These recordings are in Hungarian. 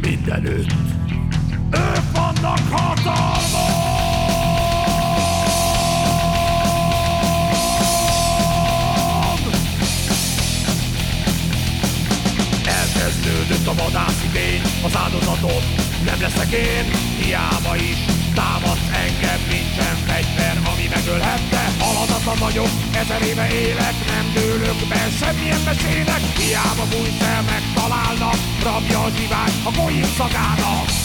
mindenütt. Ők vannak hatalmas! Elkezdődött a vadász idény, az áldozatot nem leszek én, hiába is támad engem, nincsen fegyver, ami meg vagyok, ezer éve élek, nem dőlök be semmilyen mesének Hiába bújsz el, megtalálnak, rabja a zsivány a golyim szagának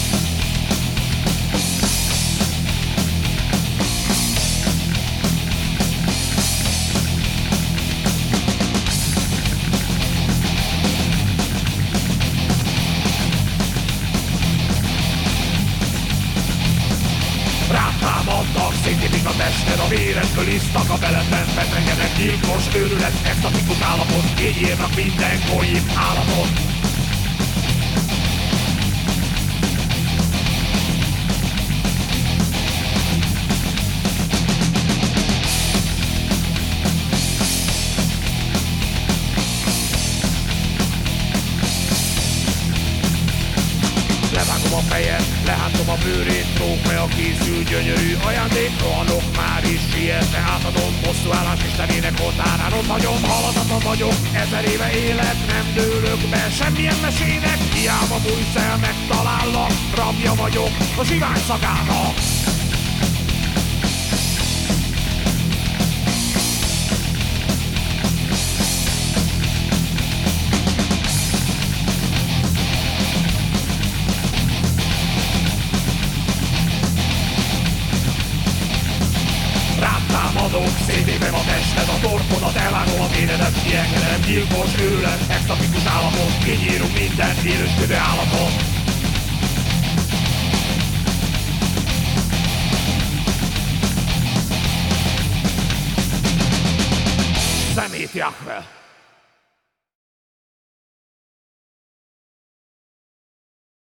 Rátámadnak, szétépik a tested, a véredből isztak, a beletben betrengenek gyilkos őrület, extatikus állapot, így írnak minden golyim állatot. A fejed, lehántom a bőrét, trófea készül gyönyörű ajándék, rohanok már is sietve, átadom bosszú állás istenének oltárán, ott hagyom, haladata vagyok, ezer éve élet, nem dőlök be semmilyen mesének, hiába bújsz el, megtalállak, rabja vagyok a zsivány szagának. Támadok, szétépem a tested, a torkodat, elvágom a véredet, kiengedem, gyilkos őrület, extatikus állapot, kinyírunk minden élősködő állatot. Szemét Jahve!